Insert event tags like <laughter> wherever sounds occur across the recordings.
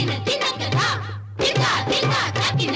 தக்கின தினக்கதா திக்கா திக்கா தக்கின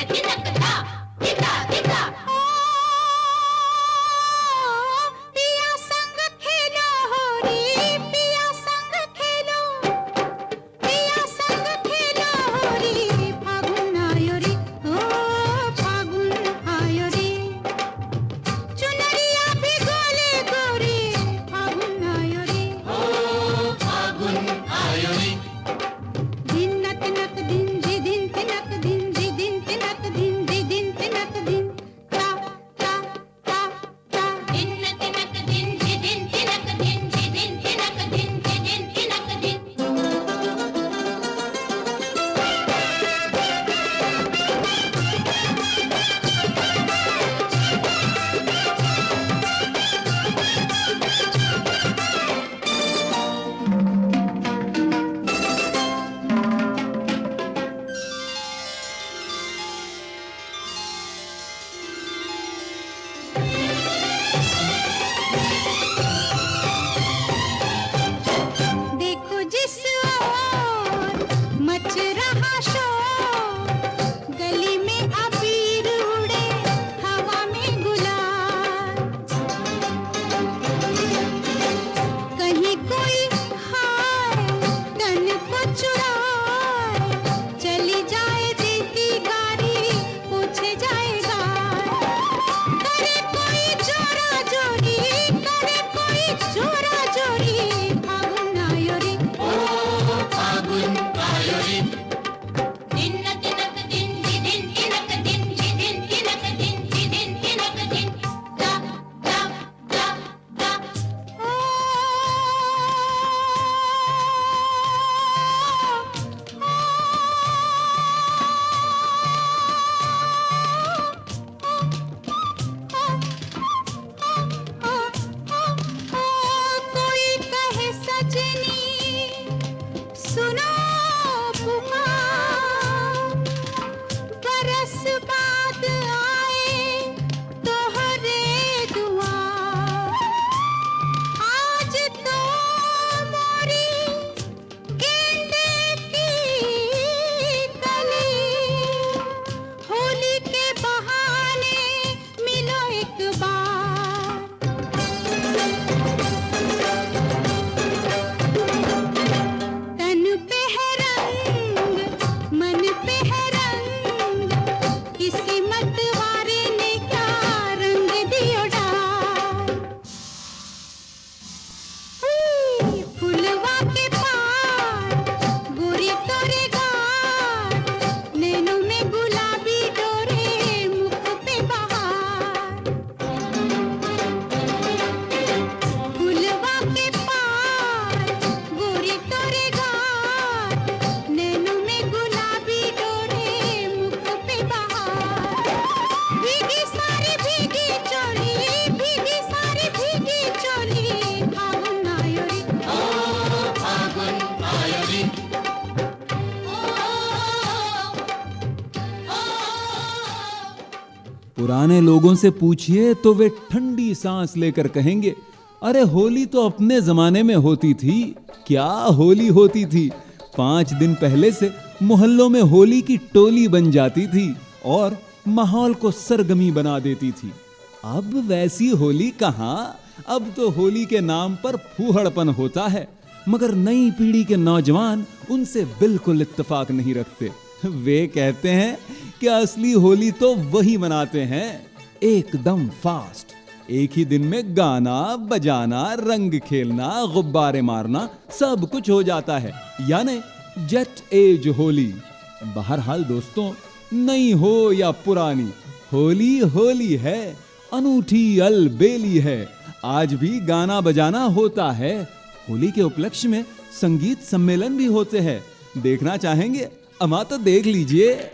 पुराने लोगों से पूछिए तो वे ठंडी सांस लेकर कहेंगे, अरे होली तो अपने जमाने में होती थी। क्या होली होती थी? पाँच दिन पहले से मोहल्लों में होली की टोली बन जाती थी और माहौल को सरगमी बना देती थी। अब वैसी होली कहाँ? अब तो होली के नाम पर फूहड़पन होता है, मगर नई पीढ़ी के नौजवान उनसे बिल्कुल इत्तेफाक नहीं रखते। <laughs> वे कहते हैं कि असली होली तो वही मनाते हैं। एकदम फास्ट। एक ही दिन में गाना, बजाना, रंग खेलना, गुब्बारे मारना, सब कुछ हो जाता है। यानी जेट एज होली। बहरहाल दोस्तों, नई हो या पुरानी, होली होली है, अनूठी अलबेली है। आज भी गाना बजाना होता है। होली के उपलक्ष्य में संगीत सम्मेलन भी होते हैं। देखना चाहेंगे अमा तो देख लीजिए।